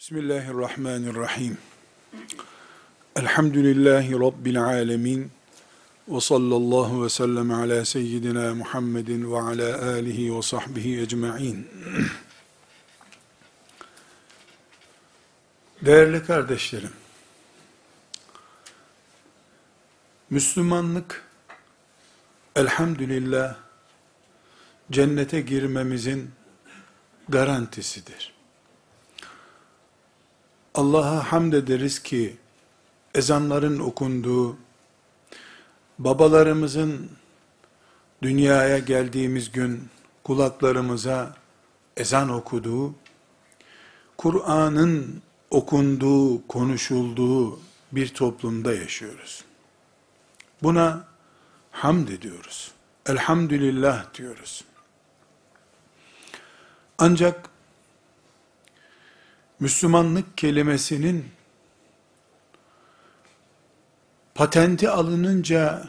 Bismillahirrahmanirrahim. Elhamdülillahi Rabbil alemin. Ve sallallahu ve sellem ala seyyidina Muhammedin ve ala alihi ve sahbihi ecma'in. Değerli kardeşlerim, Müslümanlık, elhamdülillah, cennete girmemizin garantisidir. Allah'a hamd ederiz ki ezanların okunduğu, babalarımızın dünyaya geldiğimiz gün kulaklarımıza ezan okuduğu, Kur'an'ın okunduğu, konuşulduğu bir toplumda yaşıyoruz. Buna hamd ediyoruz. Elhamdülillah diyoruz. Ancak Müslümanlık kelimesinin patenti alınınca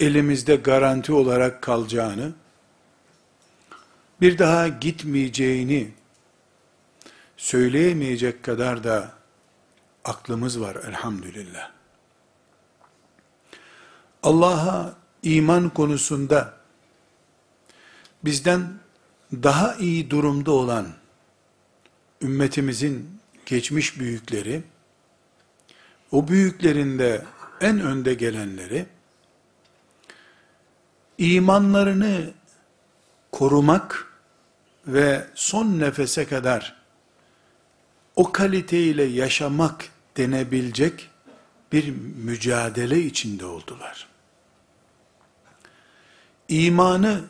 elimizde garanti olarak kalacağını, bir daha gitmeyeceğini söyleyemeyecek kadar da aklımız var elhamdülillah. Allah'a iman konusunda bizden daha iyi durumda olan ümmetimizin geçmiş büyükleri, o büyüklerinde en önde gelenleri, imanlarını korumak ve son nefese kadar o kaliteyle yaşamak denebilecek bir mücadele içinde oldular. İmanı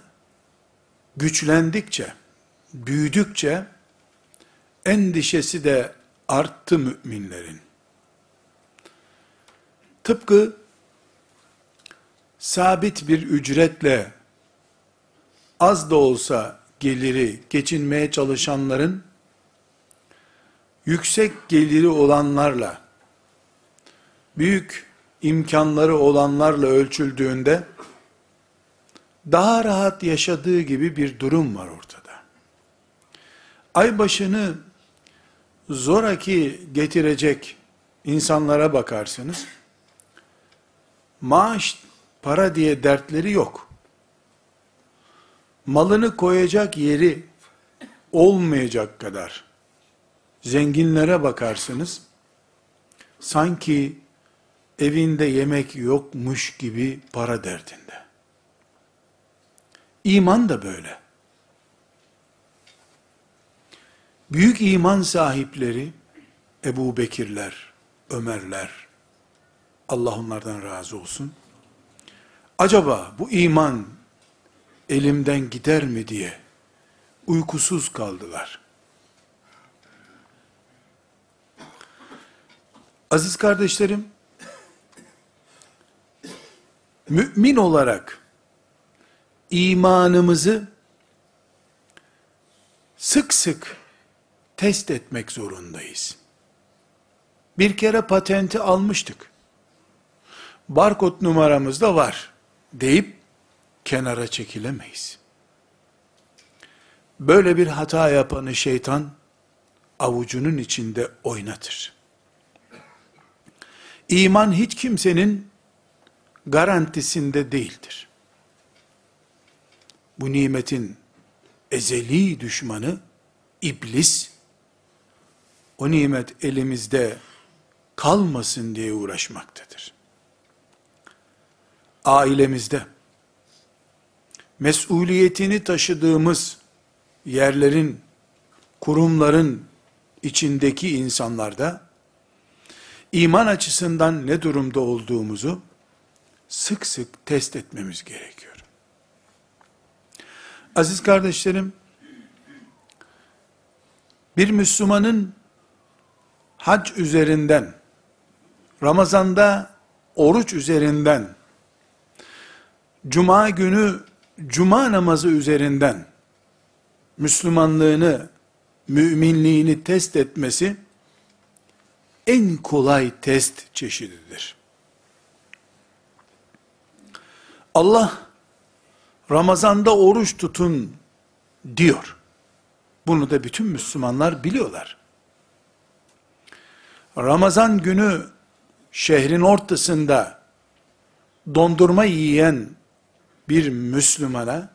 güçlendikçe, büyüdükçe, endişesi de arttı müminlerin. Tıpkı sabit bir ücretle az da olsa geliri geçinmeye çalışanların yüksek geliri olanlarla büyük imkanları olanlarla ölçüldüğünde daha rahat yaşadığı gibi bir durum var ortada. Ay başını zoraki getirecek insanlara bakarsınız, maaş, para diye dertleri yok. Malını koyacak yeri olmayacak kadar zenginlere bakarsınız, sanki evinde yemek yokmuş gibi para derdinde. İman da böyle. Büyük iman sahipleri, Ebu Bekirler, Ömerler, Allah onlardan razı olsun, acaba bu iman elimden gider mi diye uykusuz kaldılar. Aziz kardeşlerim, mümin olarak imanımızı sık sık test etmek zorundayız. Bir kere patenti almıştık. Barkod numaramız da var deyip kenara çekilemeyiz. Böyle bir hata yapanı şeytan avucunun içinde oynatır. İman hiç kimsenin garantisinde değildir. Bu nimetin ezeli düşmanı iblis o nimet elimizde kalmasın diye uğraşmaktadır. Ailemizde, mesuliyetini taşıdığımız yerlerin, kurumların içindeki insanlarda, iman açısından ne durumda olduğumuzu sık sık test etmemiz gerekiyor. Aziz kardeşlerim, bir Müslümanın hac üzerinden, Ramazanda oruç üzerinden, Cuma günü Cuma namazı üzerinden Müslümanlığını, müminliğini test etmesi en kolay test çeşididir. Allah Ramazanda oruç tutun diyor. Bunu da bütün Müslümanlar biliyorlar. Ramazan günü şehrin ortasında dondurma yiyen bir Müslümana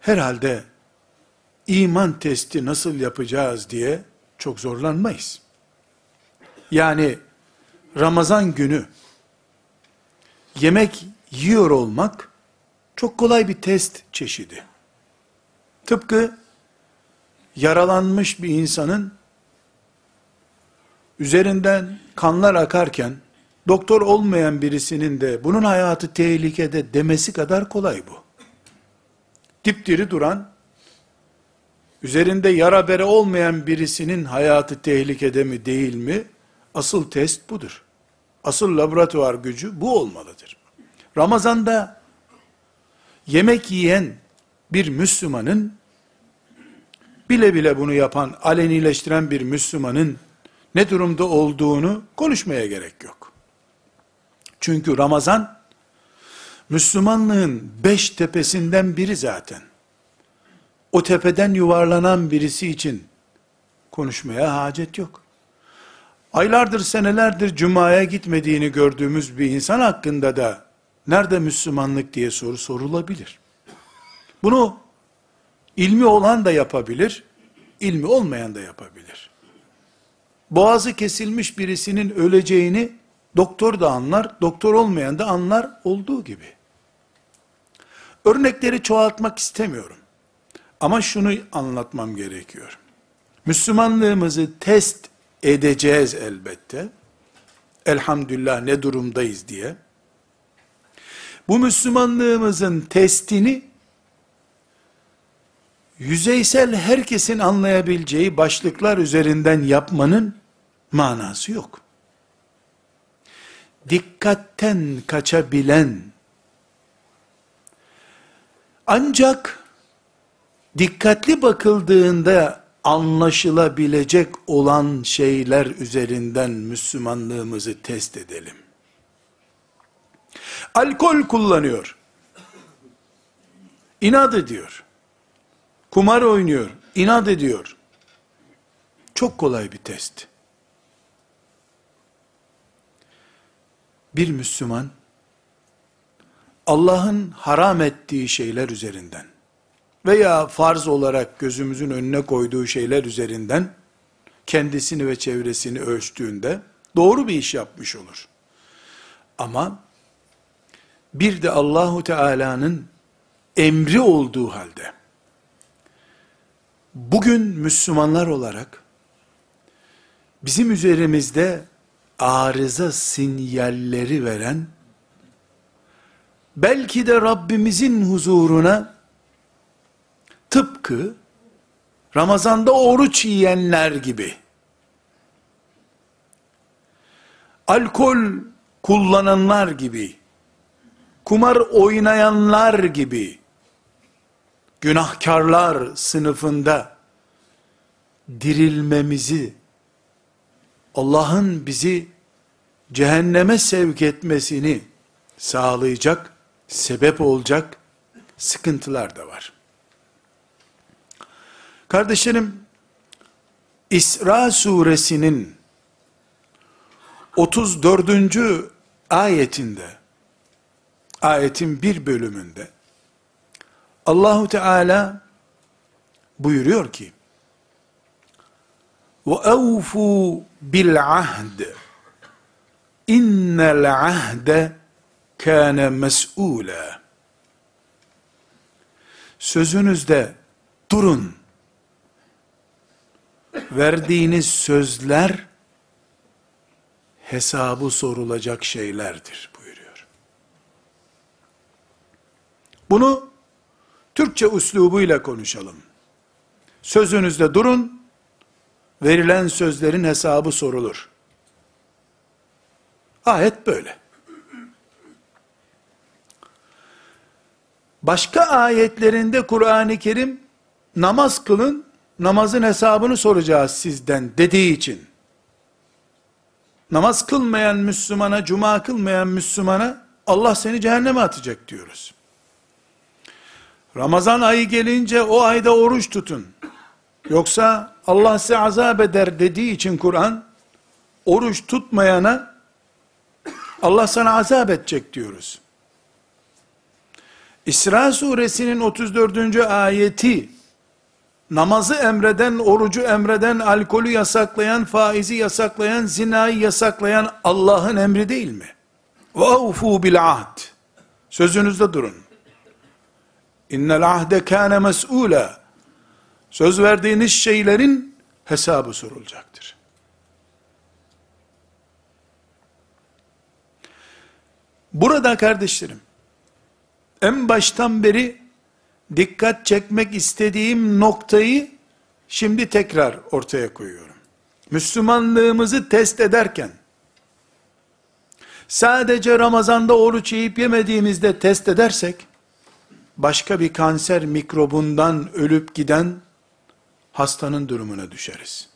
herhalde iman testi nasıl yapacağız diye çok zorlanmayız. Yani Ramazan günü yemek yiyor olmak çok kolay bir test çeşidi. Tıpkı yaralanmış bir insanın üzerinden kanlar akarken doktor olmayan birisinin de bunun hayatı tehlikede demesi kadar kolay bu. Dipdiri duran, üzerinde yara bere olmayan birisinin hayatı tehlikede mi değil mi? Asıl test budur. Asıl laboratuvar gücü bu olmalıdır. Ramazanda yemek yiyen bir Müslümanın, bile bile bunu yapan, alenileştiren bir Müslümanın ne durumda olduğunu konuşmaya gerek yok. Çünkü Ramazan, Müslümanlığın beş tepesinden biri zaten. O tepeden yuvarlanan birisi için konuşmaya hacet yok. Aylardır, senelerdir Cuma'ya gitmediğini gördüğümüz bir insan hakkında da nerede Müslümanlık diye soru sorulabilir. Bunu ilmi olan da yapabilir, ilmi olmayan da yapabilir. Boğazı kesilmiş birisinin öleceğini doktor da anlar, doktor olmayan da anlar olduğu gibi. Örnekleri çoğaltmak istemiyorum. Ama şunu anlatmam gerekiyor. Müslümanlığımızı test edeceğiz elbette. Elhamdülillah ne durumdayız diye. Bu Müslümanlığımızın testini yüzeysel herkesin anlayabileceği başlıklar üzerinden yapmanın manası yok. Dikkatten kaçabilen ancak dikkatli bakıldığında anlaşılabilecek olan şeyler üzerinden Müslümanlığımızı test edelim. Alkol kullanıyor. İnat ediyor. Kumar oynuyor. inat ediyor. Çok kolay bir test. Bir Müslüman Allah'ın haram ettiği şeyler üzerinden veya farz olarak gözümüzün önüne koyduğu şeyler üzerinden kendisini ve çevresini ölçtüğünde doğru bir iş yapmış olur. Ama bir de Allahu Teala'nın emri olduğu halde bugün Müslümanlar olarak bizim üzerimizde arıza sinyalleri veren belki de Rabbimizin huzuruna tıpkı Ramazanda oruç yiyenler gibi alkol kullananlar gibi kumar oynayanlar gibi günahkarlar sınıfında dirilmemizi Allah'ın bizi cehenneme sevk etmesini sağlayacak, sebep olacak sıkıntılar da var. Kardeşlerim, İsra suresinin 34. ayetinde, ayetin bir bölümünde, Allahu Teala buyuruyor ki, وَاَوْفُوا بِالْعَهْدِ اِنَّ الْعَهْدَ كَانَ مَسْئُولًا Sözünüzde durun. Verdiğiniz sözler hesabı sorulacak şeylerdir buyuruyor. Bunu Türkçe uslubuyla konuşalım. Sözünüzde durun, verilen sözlerin hesabı sorulur. Ayet böyle. Başka ayetlerinde Kur'an-ı Kerim namaz kılın, namazın hesabını soracağız sizden dediği için namaz kılmayan Müslümana, cuma kılmayan Müslümana Allah seni cehenneme atacak diyoruz. Ramazan ayı gelince o ayda oruç tutun. Yoksa Allah size azap eder dediği için Kur'an, oruç tutmayana Allah sana azap edecek diyoruz. İsra suresinin 34. ayeti namazı emreden, orucu emreden, alkolü yasaklayan, faizi yasaklayan, zinayı yasaklayan Allah'ın emri değil mi? وَاَوْفُوا بِالْعَهْدِ Sözünüzde durun. İnnel ahde kâne mes'ûlâ. Söz verdiğiniz şeylerin hesabı sorulacaktır. Burada kardeşlerim, en baştan beri dikkat çekmek istediğim noktayı şimdi tekrar ortaya koyuyorum. Müslümanlığımızı test ederken, sadece Ramazan'da oruç yiyip yemediğimizde test edersek, başka bir kanser mikrobundan ölüp giden hastanın durumuna düşeriz.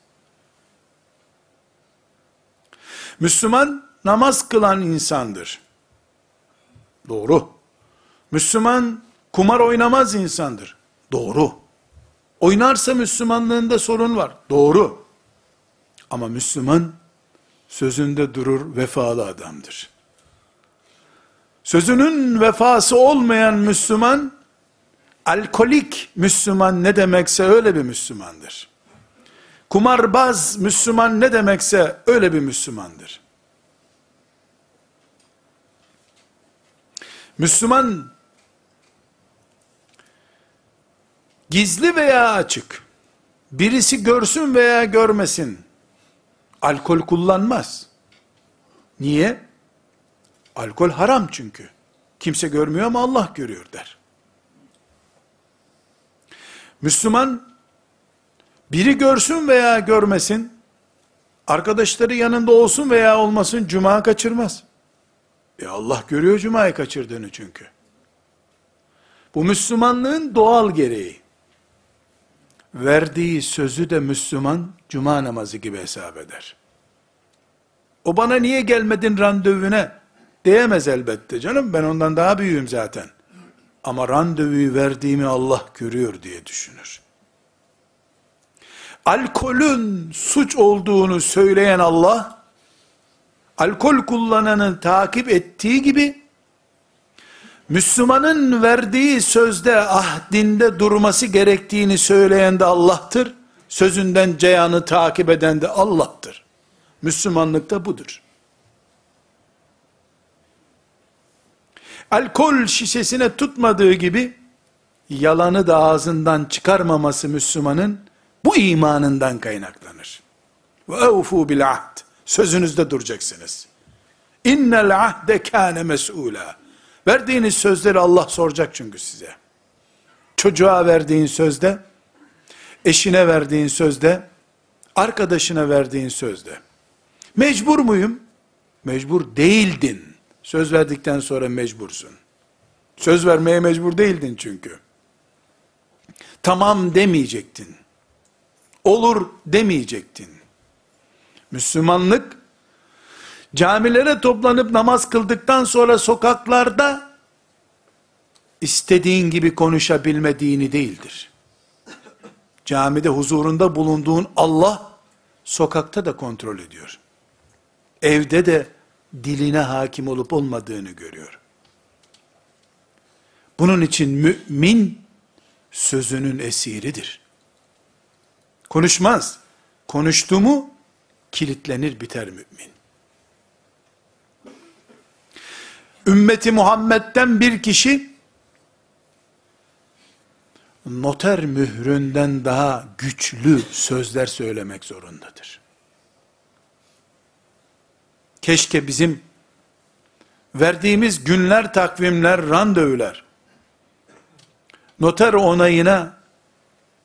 Müslüman namaz kılan insandır. Doğru. Müslüman kumar oynamaz insandır. Doğru. Oynarsa Müslümanlığında sorun var. Doğru. Ama Müslüman sözünde durur vefalı adamdır. Sözünün vefası olmayan Müslüman, alkolik Müslüman ne demekse öyle bir Müslümandır. Kumarbaz Müslüman ne demekse öyle bir Müslümandır. Müslüman gizli veya açık birisi görsün veya görmesin alkol kullanmaz. Niye? Alkol haram çünkü. Kimse görmüyor ama Allah görüyor der. Müslüman biri görsün veya görmesin, arkadaşları yanında olsun veya olmasın cuma kaçırmaz. E Allah görüyor cumayı kaçırdığını çünkü. Bu Müslümanlığın doğal gereği. Verdiği sözü de Müslüman cuma namazı gibi hesap eder. O bana niye gelmedin randevune diyemez elbette canım ben ondan daha büyüğüm zaten. Ama randevuyu verdiğimi Allah görüyor diye düşünür. Alkolün suç olduğunu söyleyen Allah, alkol kullananı takip ettiği gibi, Müslümanın verdiği sözde ahdinde durması gerektiğini söyleyen de Allah'tır. Sözünden ceyanı takip eden de Allah'tır. Müslümanlık da budur. Alkol şişesine tutmadığı gibi, yalanı da ağzından çıkarmaması Müslümanın, bu imanından kaynaklanır. Ve evfu bil ahd. Sözünüzde duracaksınız. İnnel ahde kâne mes'ûlâ. Verdiğiniz sözleri Allah soracak çünkü size. Çocuğa verdiğin sözde, eşine verdiğin sözde, arkadaşına verdiğin sözde. Mecbur muyum? Mecbur değildin. Söz verdikten sonra mecbursun. Söz vermeye mecbur değildin çünkü. Tamam demeyecektin. Olur demeyecektin. Müslümanlık, camilere toplanıp namaz kıldıktan sonra sokaklarda, istediğin gibi konuşabilmediğini değildir. Camide huzurunda bulunduğun Allah, sokakta da kontrol ediyor. Evde de diline hakim olup olmadığını görüyor. Bunun için mümin sözünün esiridir. Konuşmaz. Konuştu mu kilitlenir biter mümin. Ümmeti Muhammed'den bir kişi noter mühründen daha güçlü sözler söylemek zorundadır. Keşke bizim verdiğimiz günler, takvimler, randevular, noter onayına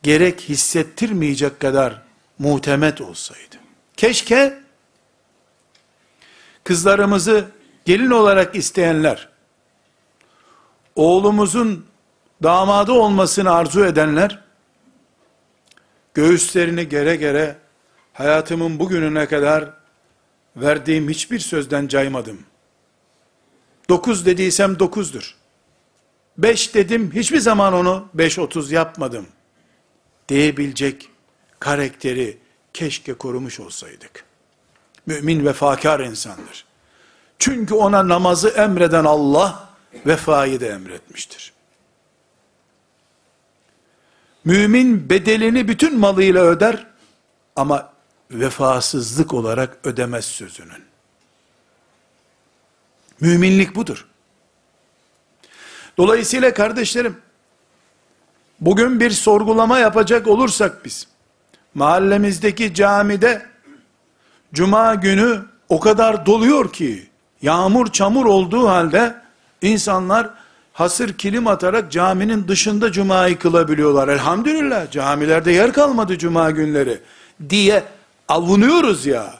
gerek hissettirmeyecek kadar muhtemet olsaydı. Keşke kızlarımızı gelin olarak isteyenler, oğlumuzun damadı olmasını arzu edenler, göğüslerini gere gere, hayatımın bugününe kadar verdiğim hiçbir sözden caymadım. Dokuz dediysem dokuzdur. Beş dedim, hiçbir zaman onu beş otuz yapmadım. Diyebilecek karakteri keşke korumuş olsaydık. Mümin vefakar insandır. Çünkü ona namazı emreden Allah, vefayı da emretmiştir. Mümin bedelini bütün malıyla öder ama vefasızlık olarak ödemez sözünün. Müminlik budur. Dolayısıyla kardeşlerim, bugün bir sorgulama yapacak olursak biz, mahallemizdeki camide, cuma günü o kadar doluyor ki, yağmur çamur olduğu halde, insanlar, hasır kilim atarak caminin dışında cumayı kılabiliyorlar. Elhamdülillah camilerde yer kalmadı cuma günleri diye avunuyoruz ya.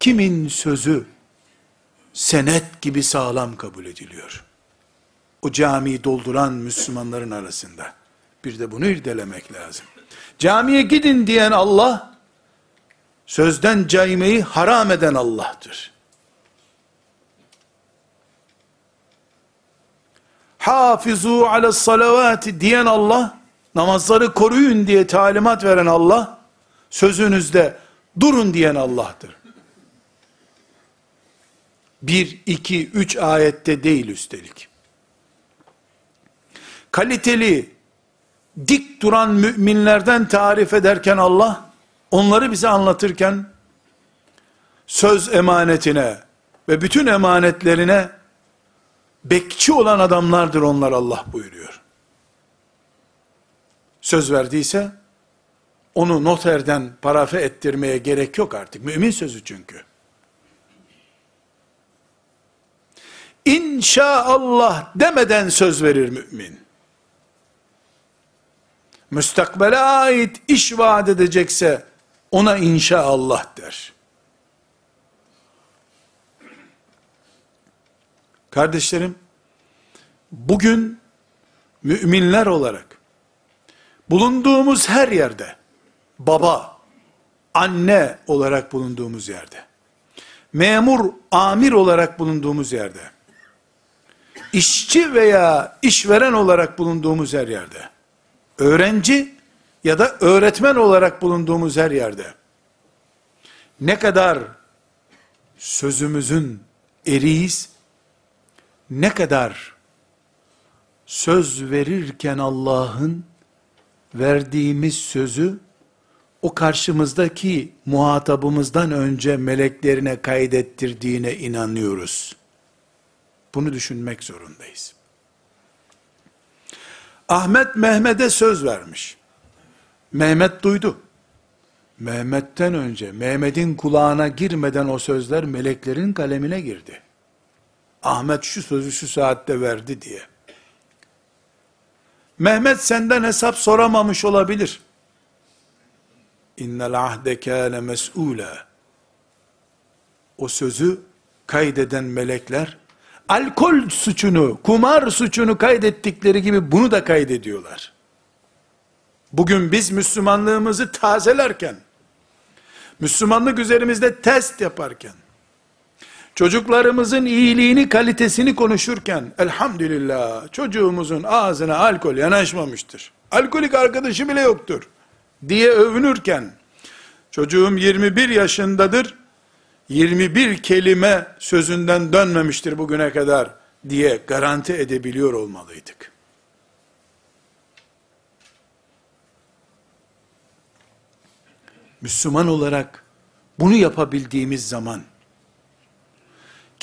Kimin sözü senet gibi sağlam kabul ediliyor. O camiyi dolduran Müslümanların arasında. Bir de bunu irdelemek lazım. Camiye gidin diyen Allah, sözden caymeyi haram eden Allah'tır. hafizu ala salavati diyen Allah, namazları koruyun diye talimat veren Allah, sözünüzde durun diyen Allah'tır. Bir, iki, üç ayette değil üstelik. Kaliteli, dik duran müminlerden tarif ederken Allah, onları bize anlatırken, söz emanetine ve bütün emanetlerine bekçi olan adamlardır onlar Allah buyuruyor. Söz verdiyse, onu noterden parafe ettirmeye gerek yok artık. Mümin sözü çünkü. İnşaallah demeden söz verir mümin. Müstakbele ait iş vaat edecekse, ona inşaallah der. Kardeşlerim, bugün müminler olarak bulunduğumuz her yerde baba, anne olarak bulunduğumuz yerde, memur, amir olarak bulunduğumuz yerde, işçi veya işveren olarak bulunduğumuz her yerde, öğrenci ya da öğretmen olarak bulunduğumuz her yerde, ne kadar sözümüzün eriyiz, ne kadar söz verirken Allah'ın verdiğimiz sözü o karşımızdaki muhatabımızdan önce meleklerine kaydettirdiğine inanıyoruz. Bunu düşünmek zorundayız. Ahmet Mehmet'e söz vermiş. Mehmet duydu. Mehmet'ten önce, Mehmet'in kulağına girmeden o sözler meleklerin kalemine girdi. Ahmet şu sözü şu saatte verdi diye. Mehmet senden hesap soramamış olabilir. İnnel ahde kâne mes'ûlâ. O sözü kaydeden melekler, alkol suçunu, kumar suçunu kaydettikleri gibi bunu da kaydediyorlar. Bugün biz Müslümanlığımızı tazelerken, Müslümanlık üzerimizde test yaparken, Çocuklarımızın iyiliğini, kalitesini konuşurken, elhamdülillah çocuğumuzun ağzına alkol yanaşmamıştır. Alkolik arkadaşı bile yoktur. Diye övünürken, çocuğum 21 yaşındadır, 21 kelime sözünden dönmemiştir bugüne kadar diye garanti edebiliyor olmalıydık. Müslüman olarak bunu yapabildiğimiz zaman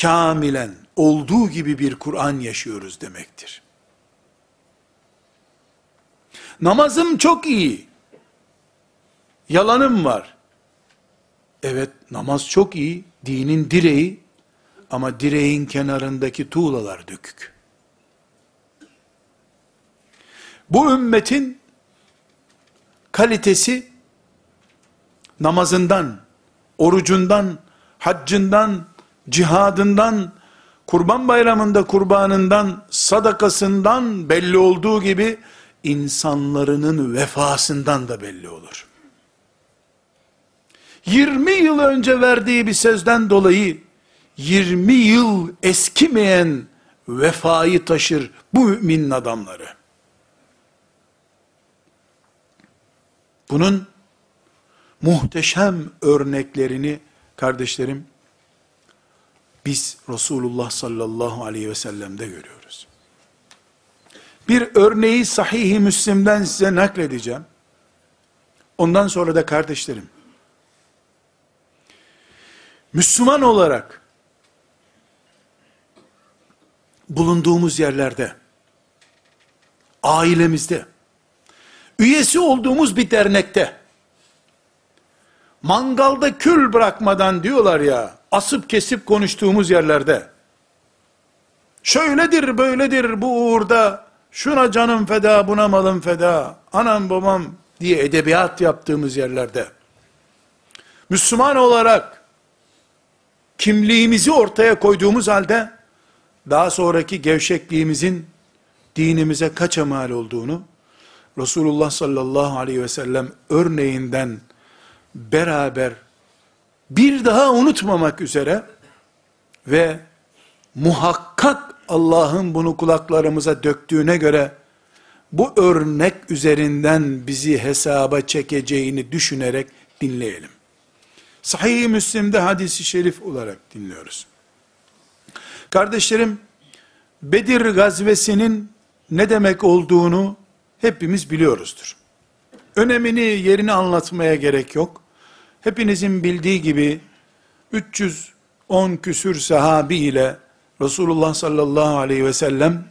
kamilen olduğu gibi bir Kur'an yaşıyoruz demektir. Namazım çok iyi. Yalanım var. Evet namaz çok iyi. Dinin direği ama direğin kenarındaki tuğlalar dökük. Bu ümmetin kalitesi namazından, orucundan, haccından, cihadından, kurban bayramında kurbanından, sadakasından belli olduğu gibi, insanlarının vefasından da belli olur. 20 yıl önce verdiği bir sözden dolayı, 20 yıl eskimeyen vefayı taşır bu müminin adamları. Bunun muhteşem örneklerini kardeşlerim biz Resulullah sallallahu aleyhi ve sellem'de görüyoruz. Bir örneği sahih-i Müslim'den size nakledeceğim. Ondan sonra da kardeşlerim, Müslüman olarak bulunduğumuz yerlerde, ailemizde, üyesi olduğumuz bir dernekte, mangalda kül bırakmadan diyorlar ya, asıp kesip konuştuğumuz yerlerde, şöyledir böyledir bu uğurda, şuna canım feda, buna malım feda, anam babam diye edebiyat yaptığımız yerlerde, Müslüman olarak, kimliğimizi ortaya koyduğumuz halde, daha sonraki gevşekliğimizin, dinimize kaça mal olduğunu, Resulullah sallallahu aleyhi ve sellem örneğinden beraber bir daha unutmamak üzere ve muhakkak Allah'ın bunu kulaklarımıza döktüğüne göre bu örnek üzerinden bizi hesaba çekeceğini düşünerek dinleyelim. Sahih-i Müslim'de hadisi şerif olarak dinliyoruz. Kardeşlerim, Bedir gazvesinin ne demek olduğunu hepimiz biliyoruzdur. Önemini, yerini anlatmaya gerek yok. Hepinizin bildiği gibi 310 küsür sahabi ile Resulullah sallallahu aleyhi ve sellem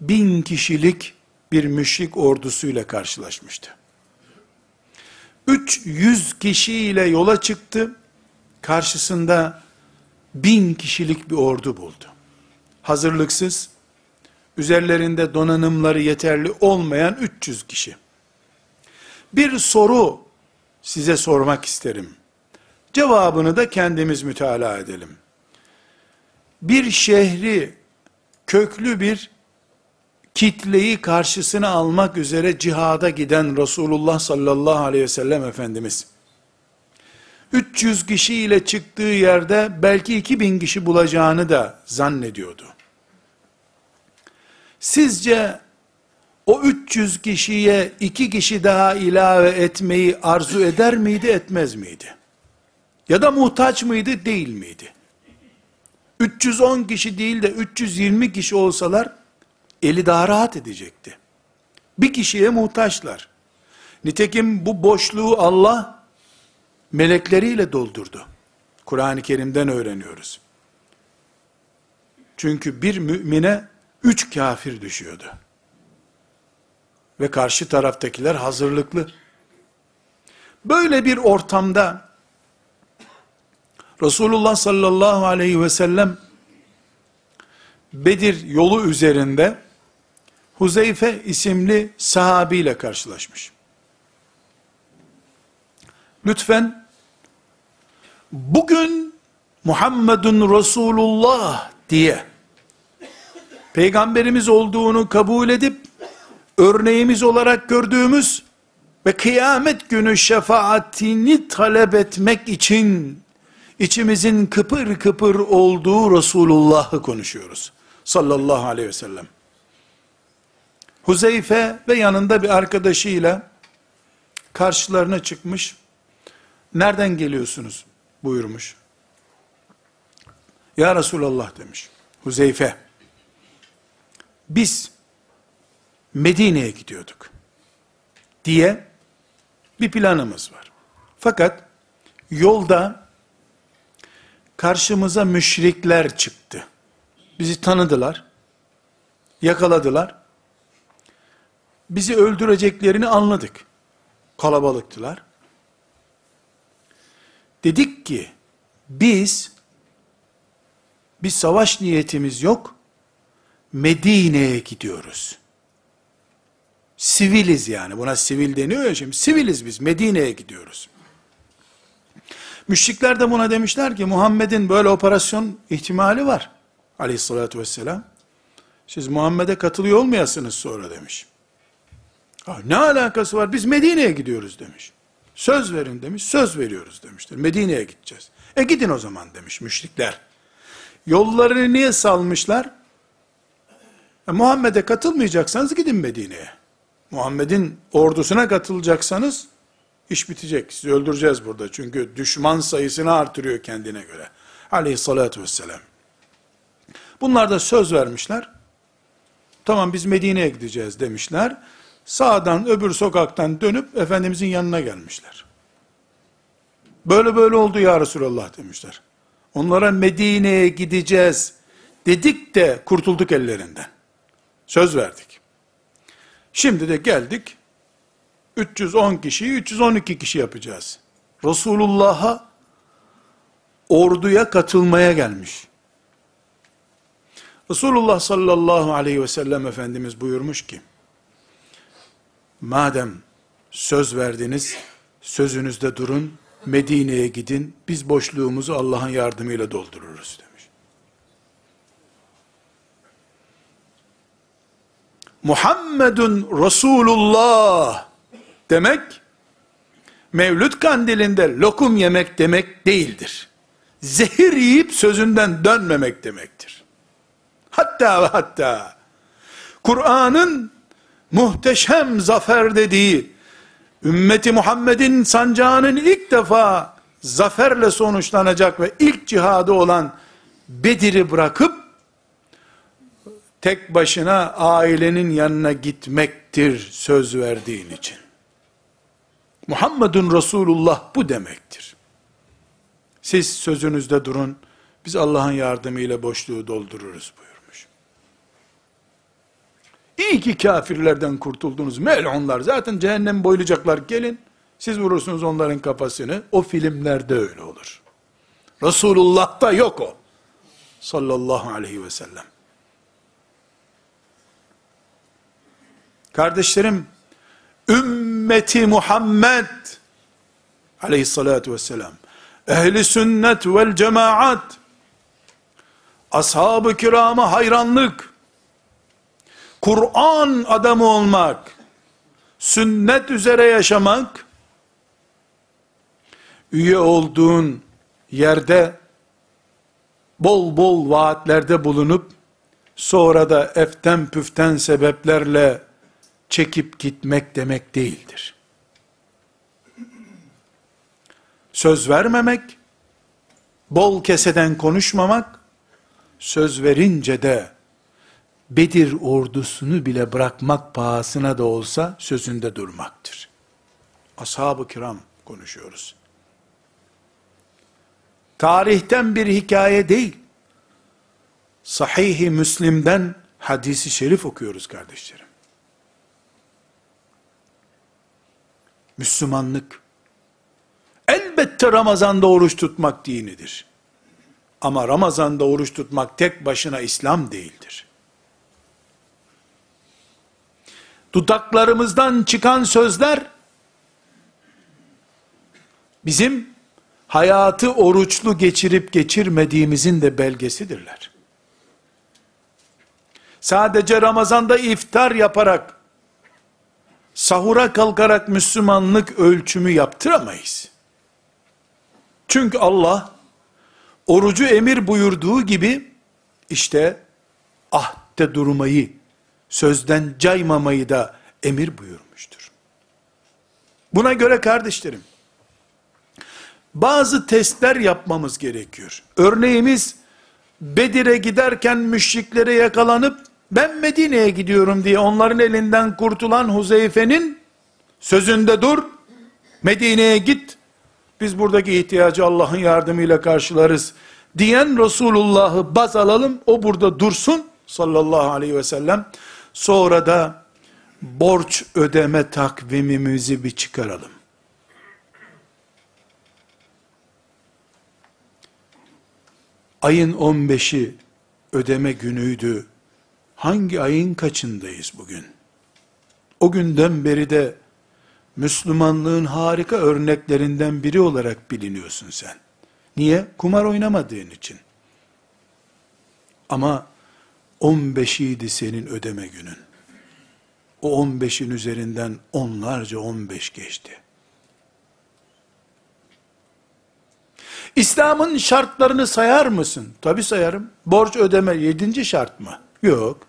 bin kişilik bir müşrik ordusuyla karşılaşmıştı. 300 kişiyle yola çıktı. Karşısında bin kişilik bir ordu buldu. Hazırlıksız, üzerlerinde donanımları yeterli olmayan 300 kişi. Bir soru size sormak isterim. Cevabını da kendimiz mütalaa edelim. Bir şehri köklü bir kitleyi karşısına almak üzere cihada giden Resulullah sallallahu aleyhi ve sellem Efendimiz, 300 kişi ile çıktığı yerde belki 2000 kişi bulacağını da zannediyordu. Sizce o 300 kişiye iki kişi daha ilave etmeyi arzu eder miydi, etmez miydi? Ya da muhtaç mıydı, değil miydi? 310 kişi değil de 320 kişi olsalar, eli daha rahat edecekti. Bir kişiye muhtaçlar. Nitekim bu boşluğu Allah, melekleriyle doldurdu. Kur'an-ı Kerim'den öğreniyoruz. Çünkü bir mümine üç kafir düşüyordu. Ve karşı taraftakiler hazırlıklı. Böyle bir ortamda Resulullah sallallahu aleyhi ve sellem Bedir yolu üzerinde Huzeyfe isimli sahabiyle karşılaşmış. Lütfen bugün Muhammedun Resulullah diye peygamberimiz olduğunu kabul edip örneğimiz olarak gördüğümüz ve kıyamet günü şefaatini talep etmek için içimizin kıpır kıpır olduğu Resulullah'ı konuşuyoruz. Sallallahu aleyhi ve sellem. Huzeyfe ve yanında bir arkadaşıyla karşılarına çıkmış. Nereden geliyorsunuz? buyurmuş. Ya Resulallah demiş. Huzeyfe. Biz Medine'ye gidiyorduk. Diye bir planımız var. Fakat yolda karşımıza müşrikler çıktı. Bizi tanıdılar. Yakaladılar. Bizi öldüreceklerini anladık. Kalabalıktılar. Dedik ki biz bir savaş niyetimiz yok. Medine'ye gidiyoruz. Siviliz yani. Buna sivil deniyor ya şimdi. Siviliz biz. Medine'ye gidiyoruz. Müşrikler de buna demişler ki Muhammed'in böyle operasyon ihtimali var. Aleyhissalatü vesselam. Siz Muhammed'e katılıyor olmayasınız sonra demiş. Ne alakası var? Biz Medine'ye gidiyoruz demiş. Söz verin demiş. Söz veriyoruz demiştir. Medine'ye gideceğiz. E gidin o zaman demiş müşrikler. Yollarını niye salmışlar? E, Muhammed'e katılmayacaksanız gidin Medine'ye. Muhammed'in ordusuna katılacaksanız İş bitecek. Sizi öldüreceğiz burada. Çünkü düşman sayısını artırıyor kendine göre. Aleyhissalatü vesselam. Bunlar da söz vermişler. Tamam biz Medine'ye gideceğiz demişler. Sağdan öbür sokaktan dönüp Efendimizin yanına gelmişler. Böyle böyle oldu ya Resulallah demişler. Onlara Medine'ye gideceğiz dedik de kurtulduk ellerinden. Söz verdik. Şimdi de geldik. 310 kişiyi 312 kişi yapacağız. Resulullah'a orduya katılmaya gelmiş. Resulullah sallallahu aleyhi ve sellem Efendimiz buyurmuş ki, madem söz verdiniz, sözünüzde durun, Medine'ye gidin, biz boşluğumuzu Allah'ın yardımıyla doldururuz demiş. Muhammedun Resulullah demek, Mevlüt kandilinde lokum yemek demek değildir. Zehir yiyip sözünden dönmemek demektir. Hatta ve hatta, Kur'an'ın muhteşem zafer dediği, ümmeti Muhammed'in sancağının ilk defa zaferle sonuçlanacak ve ilk cihadı olan Bedir'i bırakıp, tek başına ailenin yanına gitmektir söz verdiğin için. Muhammedun Resulullah bu demektir. Siz sözünüzde durun, biz Allah'ın yardımıyla boşluğu doldururuz buyurmuş. İyi ki kafirlerden kurtuldunuz. Melunlar zaten cehennem boylayacaklar. Gelin siz vurursunuz onların kafasını. O filmlerde öyle olur. Resulullah'ta yok o. Sallallahu aleyhi ve sellem. Kardeşlerim, ümmeti Muhammed aleyhissalatu vesselam, ehli sünnet vel cemaat, ashab-ı kirama hayranlık, Kur'an adamı olmak, sünnet üzere yaşamak, üye olduğun yerde bol bol vaatlerde bulunup, sonra da eften püften sebeplerle çekip gitmek demek değildir. Söz vermemek, bol keseden konuşmamak, söz verince de Bedir ordusunu bile bırakmak pahasına da olsa sözünde durmaktır. Ashab-ı kiram konuşuyoruz. Tarihten bir hikaye değil, Sahih-i Müslim'den hadisi şerif okuyoruz kardeşlerim. Müslümanlık, elbette Ramazan'da oruç tutmak dinidir. Ama Ramazan'da oruç tutmak tek başına İslam değildir. Dudaklarımızdan çıkan sözler, bizim hayatı oruçlu geçirip geçirmediğimizin de belgesidirler. Sadece Ramazan'da iftar yaparak, sahura kalkarak Müslümanlık ölçümü yaptıramayız. Çünkü Allah, orucu emir buyurduğu gibi, işte ahde durmayı, sözden caymamayı da emir buyurmuştur. Buna göre kardeşlerim, bazı testler yapmamız gerekiyor. Örneğimiz, Bedir'e giderken müşriklere yakalanıp, ben Medine'ye gidiyorum diye onların elinden kurtulan Huzeyfe'nin, sözünde dur, Medine'ye git, biz buradaki ihtiyacı Allah'ın yardımıyla karşılarız, diyen Resulullah'ı baz alalım, o burada dursun, sallallahu aleyhi ve sellem, sonra da, borç ödeme takvimimizi bir çıkaralım. Ayın 15'i ödeme günüydü. Hangi ayın kaçındayız bugün? O günden beri de Müslümanlığın harika örneklerinden biri olarak biliniyorsun sen. Niye? Kumar oynamadığın için. Ama 15'iydi senin ödeme günün. O 15'in üzerinden onlarca 15 geçti. İslam'ın şartlarını sayar mısın? Tabi sayarım. Borç ödeme yedinci şart mı? Yok.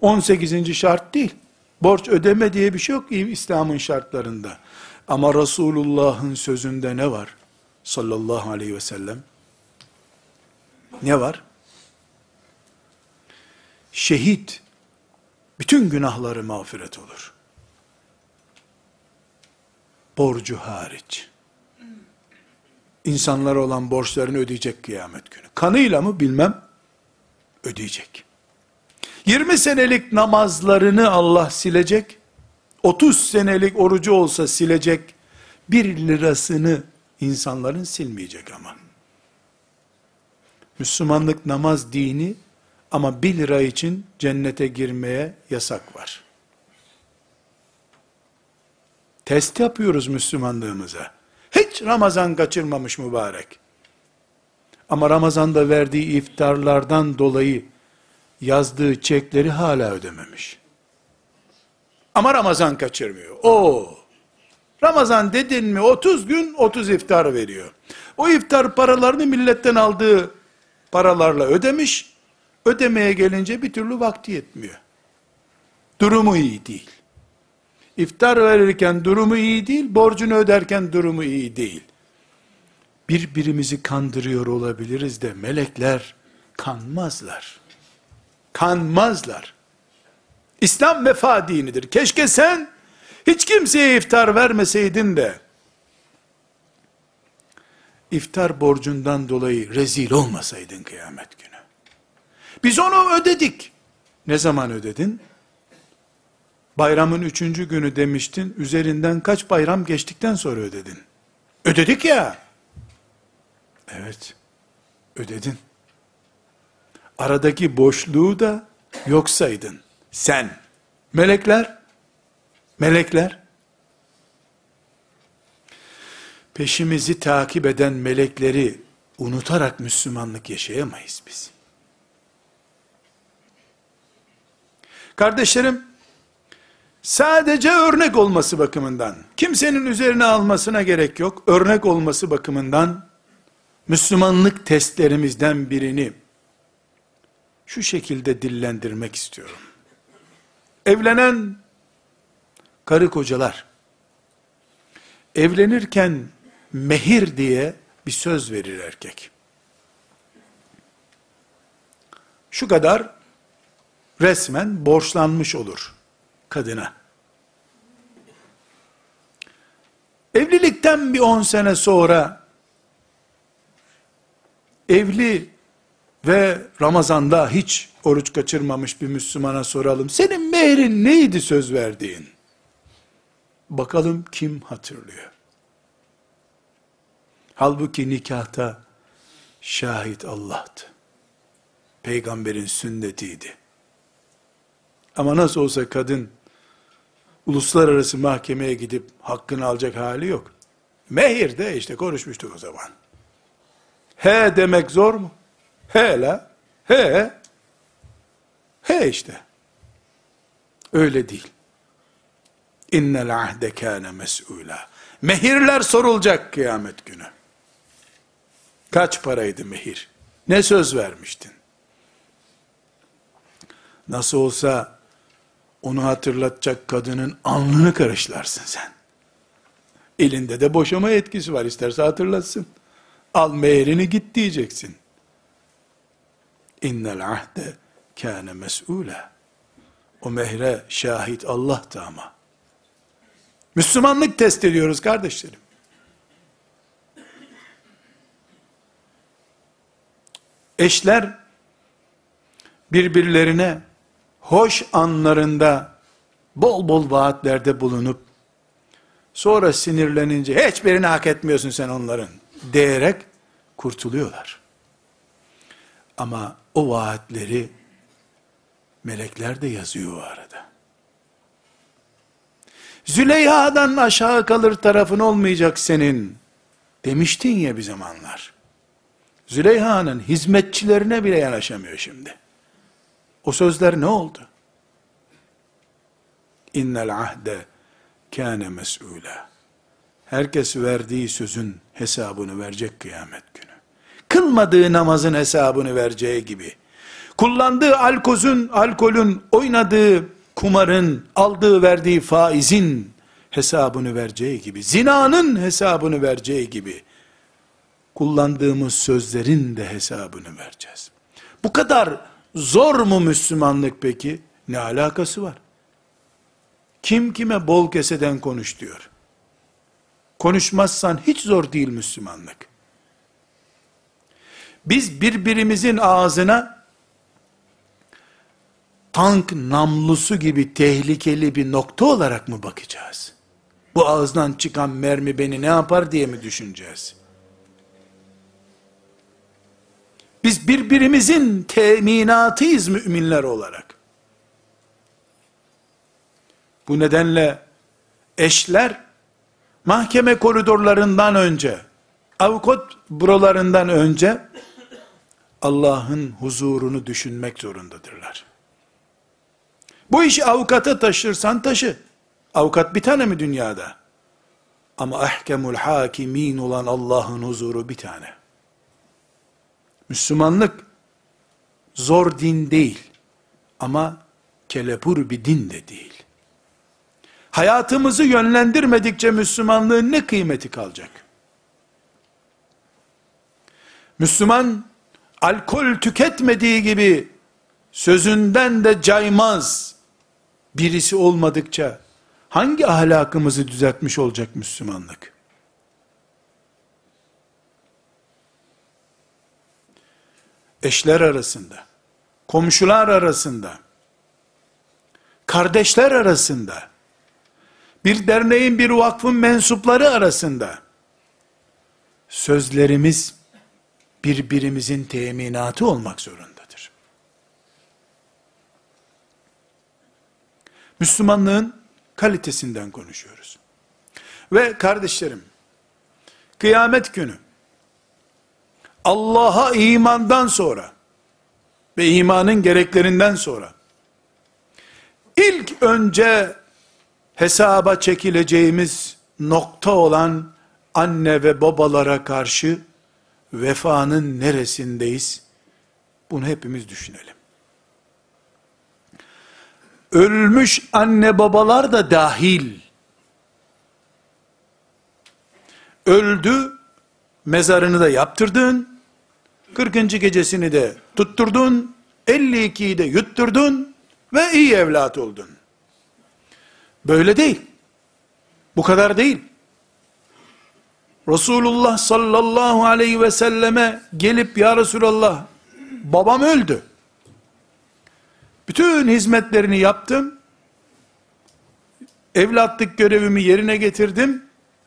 18. şart değil. Borç ödeme diye bir şey yok İslam'ın şartlarında. Ama Resulullah'ın sözünde ne var? Sallallahu aleyhi ve sellem. Ne var? Şehit bütün günahları mağfiret olur. Borcu hariç. İnsanlara olan borçlarını ödeyecek kıyamet günü. Kanıyla mı bilmem ödeyecek. 20 senelik namazlarını Allah silecek. 30 senelik orucu olsa silecek. 1 lirasını insanların silmeyecek ama. Müslümanlık namaz dini ama 1 lira için cennete girmeye yasak var. Test yapıyoruz Müslümanlığımıza. Hiç Ramazan kaçırmamış mübarek. Ama Ramazan'da verdiği iftarlardan dolayı yazdığı çekleri hala ödememiş. Ama Ramazan kaçırmıyor. O Ramazan dedin mi 30 gün 30 iftar veriyor. O iftar paralarını milletten aldığı paralarla ödemiş. Ödemeye gelince bir türlü vakti yetmiyor. Durumu iyi değil. İftar verirken durumu iyi değil, borcunu öderken durumu iyi değil. Birbirimizi kandırıyor olabiliriz de melekler kanmazlar. Kanmazlar. İslam vefa dinidir. Keşke sen hiç kimseye iftar vermeseydin de iftar borcundan dolayı rezil olmasaydın kıyamet günü. Biz onu ödedik. Ne zaman ödedin? Bayramın üçüncü günü demiştin, üzerinden kaç bayram geçtikten sonra ödedin. Ödedik ya. Evet, ödedin. Aradaki boşluğu da yok saydın. Sen. Melekler, melekler, peşimizi takip eden melekleri unutarak Müslümanlık yaşayamayız biz. Kardeşlerim, sadece örnek olması bakımından, kimsenin üzerine almasına gerek yok, örnek olması bakımından, Müslümanlık testlerimizden birini, şu şekilde dillendirmek istiyorum. Evlenen karı kocalar, evlenirken mehir diye bir söz verir erkek. Şu kadar resmen borçlanmış olur kadına. Evlilikten bir on sene sonra evli ve Ramazan'da hiç oruç kaçırmamış bir Müslümana soralım. Senin mehrin neydi söz verdiğin? Bakalım kim hatırlıyor? Halbuki nikahta şahit Allah'tı. Peygamberin sünnetiydi. Ama nasıl olsa kadın uluslararası mahkemeye gidip hakkını alacak hali yok. Mehir de işte konuşmuştuk o zaman. He demek zor mu? He la. He. He işte. Öyle değil. İnnel ahde kâne mes'ûlâ. Mehirler sorulacak kıyamet günü. Kaç paraydı mehir? Ne söz vermiştin? Nasıl olsa onu hatırlatacak kadının alnını karışlarsın sen. Elinde de boşama etkisi var. isterse hatırlatsın. Al meherini git diyeceksin. İnnel ahde kâne mes'ûlâ. O mehre şahit Allah'tı ama. Müslümanlık test ediyoruz kardeşlerim. Eşler birbirlerine hoş anlarında bol bol vaatlerde bulunup sonra sinirlenince hiçbirini hak etmiyorsun sen onların diyerek kurtuluyorlar. Ama o vaatleri melekler de yazıyor o arada. Züleyha'dan aşağı kalır tarafın olmayacak senin demiştin ya bir zamanlar. Züleyha'nın hizmetçilerine bile yanaşamıyor şimdi. O sözler ne oldu? İnnel ahde kâne mes'ûlâ. Herkes verdiği sözün hesabını verecek kıyamet günü. Kılmadığı namazın hesabını vereceği gibi. Kullandığı alkozun, alkolün, oynadığı kumarın, aldığı verdiği faizin hesabını vereceği gibi, zinanın hesabını vereceği gibi, kullandığımız sözlerin de hesabını vereceğiz. Bu kadar zor mu Müslümanlık peki? Ne alakası var? Kim kime bol keseden konuş diyor. Konuşmazsan hiç zor değil Müslümanlık. Biz birbirimizin ağzına tank namlusu gibi tehlikeli bir nokta olarak mı bakacağız? Bu ağızdan çıkan mermi beni ne yapar diye mi düşüneceğiz? Biz birbirimizin teminatıyız müminler olarak. Bu nedenle eşler mahkeme koridorlarından önce, avukat buralarından önce Allah'ın huzurunu düşünmek zorundadırlar. Bu işi avukata taşırsan taşı. Avukat bir tane mi dünyada? Ama ahkemul hakimin olan Allah'ın huzuru bir tane. Müslümanlık zor din değil ama kelepur bir din de değil. Hayatımızı yönlendirmedikçe Müslümanlığın ne kıymeti kalacak? Müslüman alkol tüketmediği gibi sözünden de caymaz birisi olmadıkça hangi ahlakımızı düzeltmiş olacak Müslümanlık? Eşler arasında, komşular arasında, kardeşler arasında, bir derneğin bir vakfın mensupları arasında, sözlerimiz birbirimizin teminatı olmak zorundadır. Müslümanlığın kalitesinden konuşuyoruz. Ve kardeşlerim, kıyamet günü, Allah'a imandan sonra, ve imanın gereklerinden sonra, ilk önce hesaba çekileceğimiz nokta olan anne ve babalara karşı vefanın neresindeyiz? Bunu hepimiz düşünelim. Ölmüş anne babalar da dahil. Öldü, mezarını da yaptırdın, 40. gecesini de tutturdun, 52'yi de yutturdun ve iyi evlat oldun. Böyle değil. Bu kadar değil. Resulullah sallallahu aleyhi ve selleme gelip ya Resulallah babam öldü. Bütün hizmetlerini yaptım. Evlatlık görevimi yerine getirdim.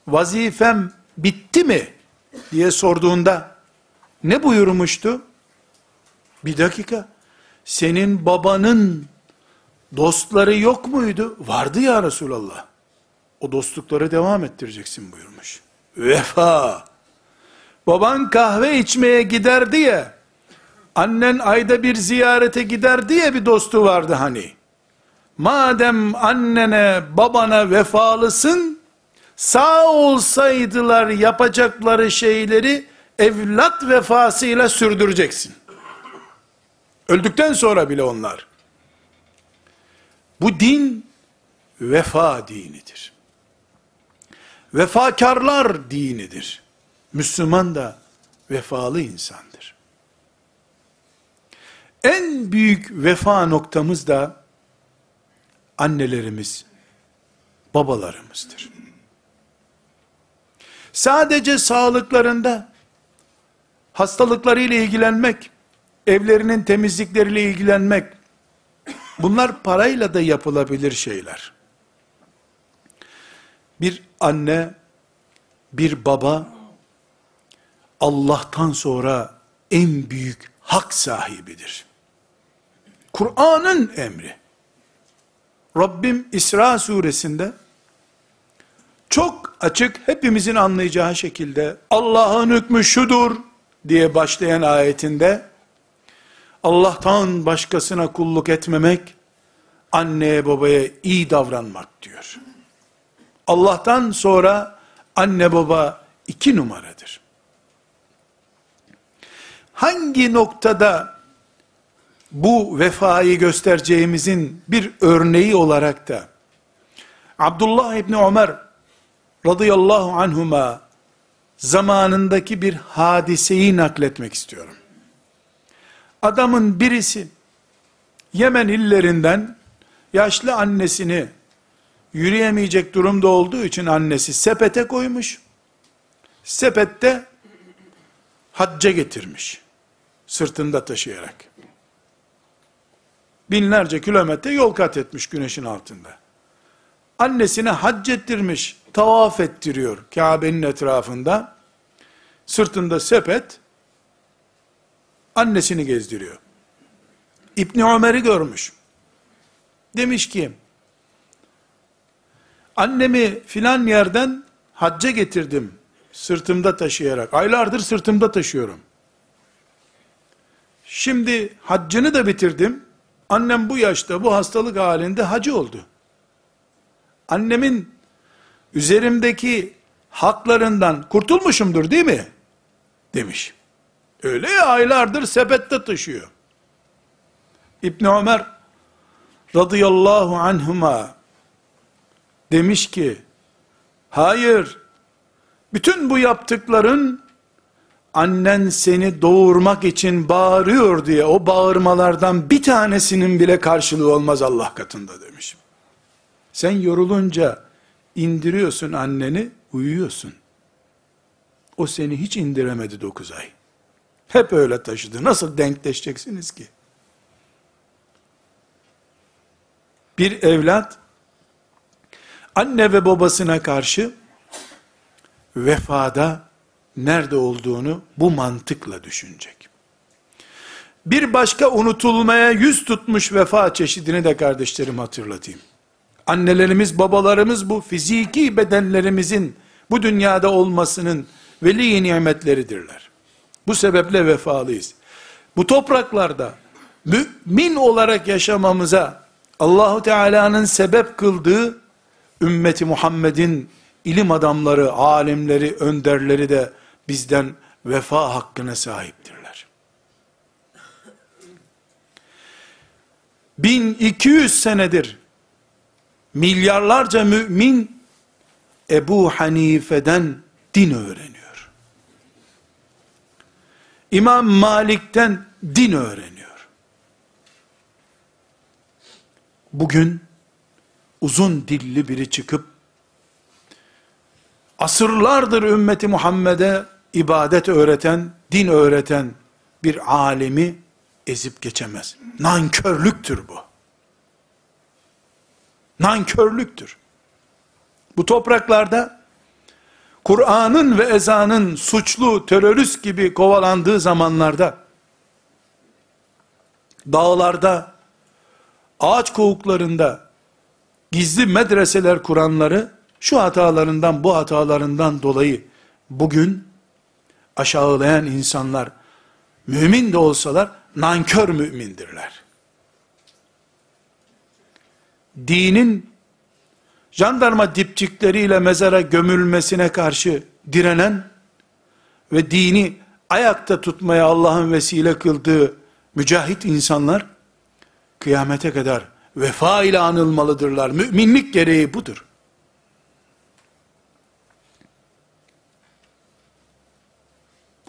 Vazifem bitti mi? diye sorduğunda ne buyurmuştu? Bir dakika. Senin babanın dostları yok muydu? Vardı ya Resulallah. O dostlukları devam ettireceksin buyurmuş. Vefa. Baban kahve içmeye gider diye, annen ayda bir ziyarete gider diye bir dostu vardı hani. Madem annene, babana vefalısın, sağ olsaydılar yapacakları şeyleri evlat vefasıyla sürdüreceksin. Öldükten sonra bile onlar. Bu din vefa dinidir vefakarlar dinidir. Müslüman da vefalı insandır. En büyük vefa noktamız da annelerimiz, babalarımızdır. Sadece sağlıklarında hastalıklarıyla ilgilenmek, evlerinin temizlikleriyle ilgilenmek, bunlar parayla da yapılabilir şeyler bir anne, bir baba, Allah'tan sonra en büyük hak sahibidir. Kur'an'ın emri. Rabbim İsra suresinde çok açık hepimizin anlayacağı şekilde Allah'ın hükmü şudur diye başlayan ayetinde Allah'tan başkasına kulluk etmemek anneye babaya iyi davranmak diyor. Allah'tan sonra anne baba iki numaradır. Hangi noktada bu vefayı göstereceğimizin bir örneği olarak da Abdullah İbni Ömer radıyallahu anhuma zamanındaki bir hadiseyi nakletmek istiyorum. Adamın birisi Yemen illerinden yaşlı annesini yürüyemeyecek durumda olduğu için annesi sepete koymuş. Sepette hacca getirmiş. Sırtında taşıyarak. Binlerce kilometre yol kat etmiş güneşin altında. Annesine hac ettirmiş, tavaf ettiriyor Kabe'nin etrafında. Sırtında sepet, annesini gezdiriyor. İbni Ömer'i görmüş. Demiş ki, annemi filan yerden hacca getirdim. Sırtımda taşıyarak. Aylardır sırtımda taşıyorum. Şimdi haccını da bitirdim. Annem bu yaşta, bu hastalık halinde hacı oldu. Annemin üzerimdeki haklarından kurtulmuşumdur değil mi? Demiş. Öyle ya aylardır sepette taşıyor. İbn Ömer radıyallahu anhuma demiş ki, hayır, bütün bu yaptıkların annen seni doğurmak için bağırıyor diye o bağırmalardan bir tanesinin bile karşılığı olmaz Allah katında demiş. Sen yorulunca indiriyorsun anneni, uyuyorsun. O seni hiç indiremedi dokuz ay. Hep öyle taşıdı. Nasıl denkleşeceksiniz ki? Bir evlat, anne ve babasına karşı vefada nerede olduğunu bu mantıkla düşünecek. Bir başka unutulmaya yüz tutmuş vefa çeşidini de kardeşlerim hatırlatayım. Annelerimiz, babalarımız bu fiziki bedenlerimizin bu dünyada olmasının veli nimetleridirler. Bu sebeple vefalıyız. Bu topraklarda mümin olarak yaşamamıza Allahu Teala'nın sebep kıldığı ümmeti Muhammed'in ilim adamları, alimleri, önderleri de bizden vefa hakkına sahiptirler. 1200 senedir milyarlarca mümin Ebu Hanife'den din öğreniyor. İmam Malik'ten din öğreniyor. Bugün uzun dilli biri çıkıp asırlardır ümmeti Muhammed'e ibadet öğreten, din öğreten bir alemi ezip geçemez. Nankörlüktür bu. Nankörlüktür. Bu topraklarda Kur'an'ın ve ezanın suçlu, terörist gibi kovalandığı zamanlarda dağlarda, ağaç kovuklarında gizli medreseler kuranları şu hatalarından bu hatalarından dolayı bugün aşağılayan insanlar mümin de olsalar nankör mümindirler. Dinin jandarma dipçikleriyle mezara gömülmesine karşı direnen ve dini ayakta tutmaya Allah'ın vesile kıldığı mücahit insanlar kıyamete kadar vefa ile anılmalıdırlar. Müminlik gereği budur.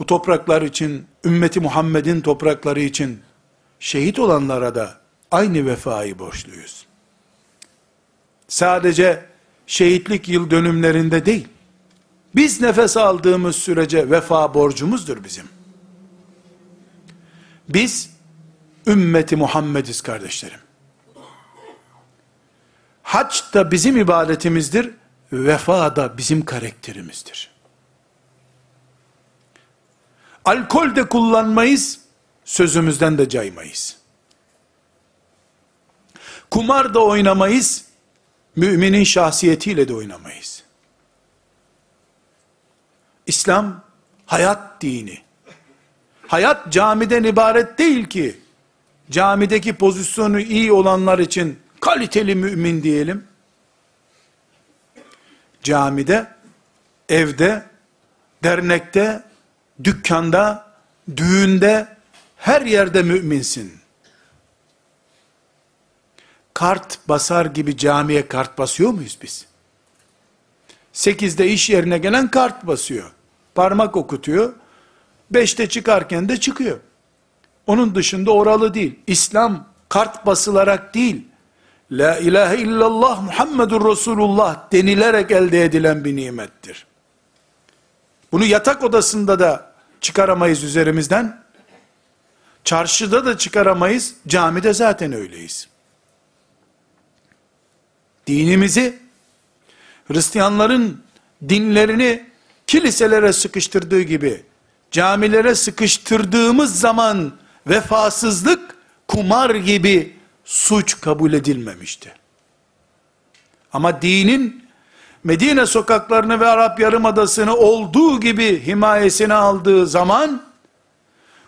bu topraklar için, ümmeti Muhammed'in toprakları için şehit olanlara da aynı vefayı borçluyuz. Sadece şehitlik yıl dönümlerinde değil, biz nefes aldığımız sürece vefa borcumuzdur bizim. Biz, ümmeti Muhammediz kardeşlerim. Hac da bizim ibadetimizdir, vefa da bizim karakterimizdir. Alkol de kullanmayız, sözümüzden de caymayız. Kumar da oynamayız, müminin şahsiyetiyle de oynamayız. İslam, hayat dini. Hayat camiden ibaret değil ki, camideki pozisyonu iyi olanlar için kaliteli mümin diyelim. Camide, evde, dernekte, dükkanda, düğünde, her yerde müminsin. Kart basar gibi camiye kart basıyor muyuz biz? Sekizde iş yerine gelen kart basıyor. Parmak okutuyor. Beşte çıkarken de çıkıyor. Onun dışında oralı değil. İslam kart basılarak değil, La ilahe illallah Muhammedur Resulullah denilerek elde edilen bir nimettir. Bunu yatak odasında da çıkaramayız üzerimizden. Çarşıda da çıkaramayız. Camide zaten öyleyiz. Dinimizi Hristiyanların dinlerini kiliselere sıkıştırdığı gibi camilere sıkıştırdığımız zaman vefasızlık kumar gibi suç kabul edilmemişti. Ama dinin Medine sokaklarını ve Arap Yarımadası'nı olduğu gibi himayesine aldığı zaman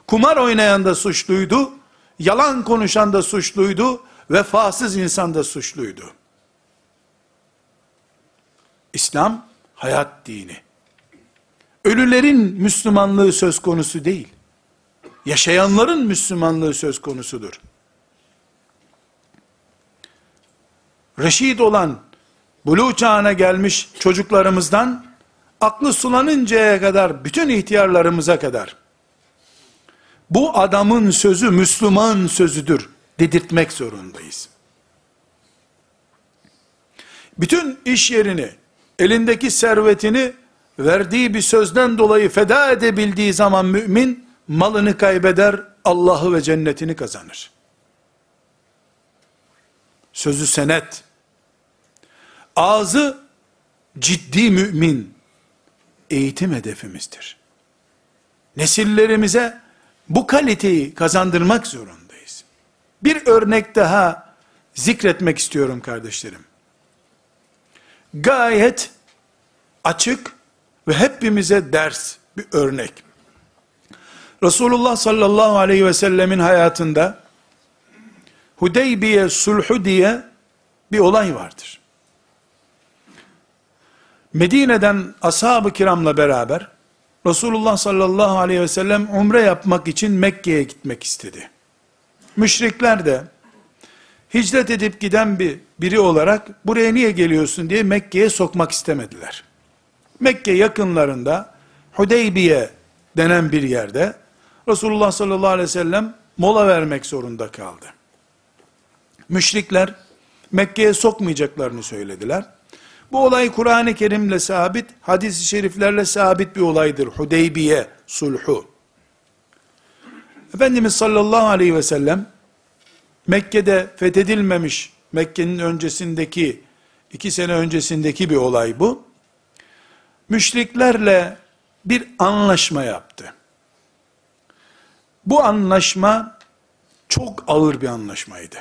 kumar oynayan da suçluydu, yalan konuşan da suçluydu, vefasız insan da suçluydu. İslam hayat dini. Ölülerin Müslümanlığı söz konusu değil. Yaşayanların Müslümanlığı söz konusudur. reşit olan, bulu çağına gelmiş çocuklarımızdan, aklı sulanıncaya kadar, bütün ihtiyarlarımıza kadar, bu adamın sözü Müslüman sözüdür dedirtmek zorundayız. Bütün iş yerini, elindeki servetini, verdiği bir sözden dolayı feda edebildiği zaman mümin, malını kaybeder, Allah'ı ve cennetini kazanır. Sözü senet, Ağzı ciddi mümin eğitim hedefimizdir. Nesillerimize bu kaliteyi kazandırmak zorundayız. Bir örnek daha zikretmek istiyorum kardeşlerim. Gayet açık ve hepimize ders bir örnek. Resulullah sallallahu aleyhi ve sellemin hayatında Hudeybiye sulhu diye bir olay vardır. Medine'den ashab-ı kiramla beraber Resulullah sallallahu aleyhi ve sellem umre yapmak için Mekke'ye gitmek istedi. Müşrikler de hicret edip giden bir biri olarak buraya niye geliyorsun diye Mekke'ye sokmak istemediler. Mekke yakınlarında Hudeybiye denen bir yerde Resulullah sallallahu aleyhi ve sellem mola vermek zorunda kaldı. Müşrikler Mekke'ye sokmayacaklarını söylediler. Bu olay Kur'an-ı Kerim'le sabit, hadis-i şeriflerle sabit bir olaydır. Hudeybiye sulhu. Efendimiz sallallahu aleyhi ve sellem, Mekke'de fethedilmemiş, Mekke'nin öncesindeki, iki sene öncesindeki bir olay bu. Müşriklerle bir anlaşma yaptı. Bu anlaşma çok ağır bir anlaşmaydı.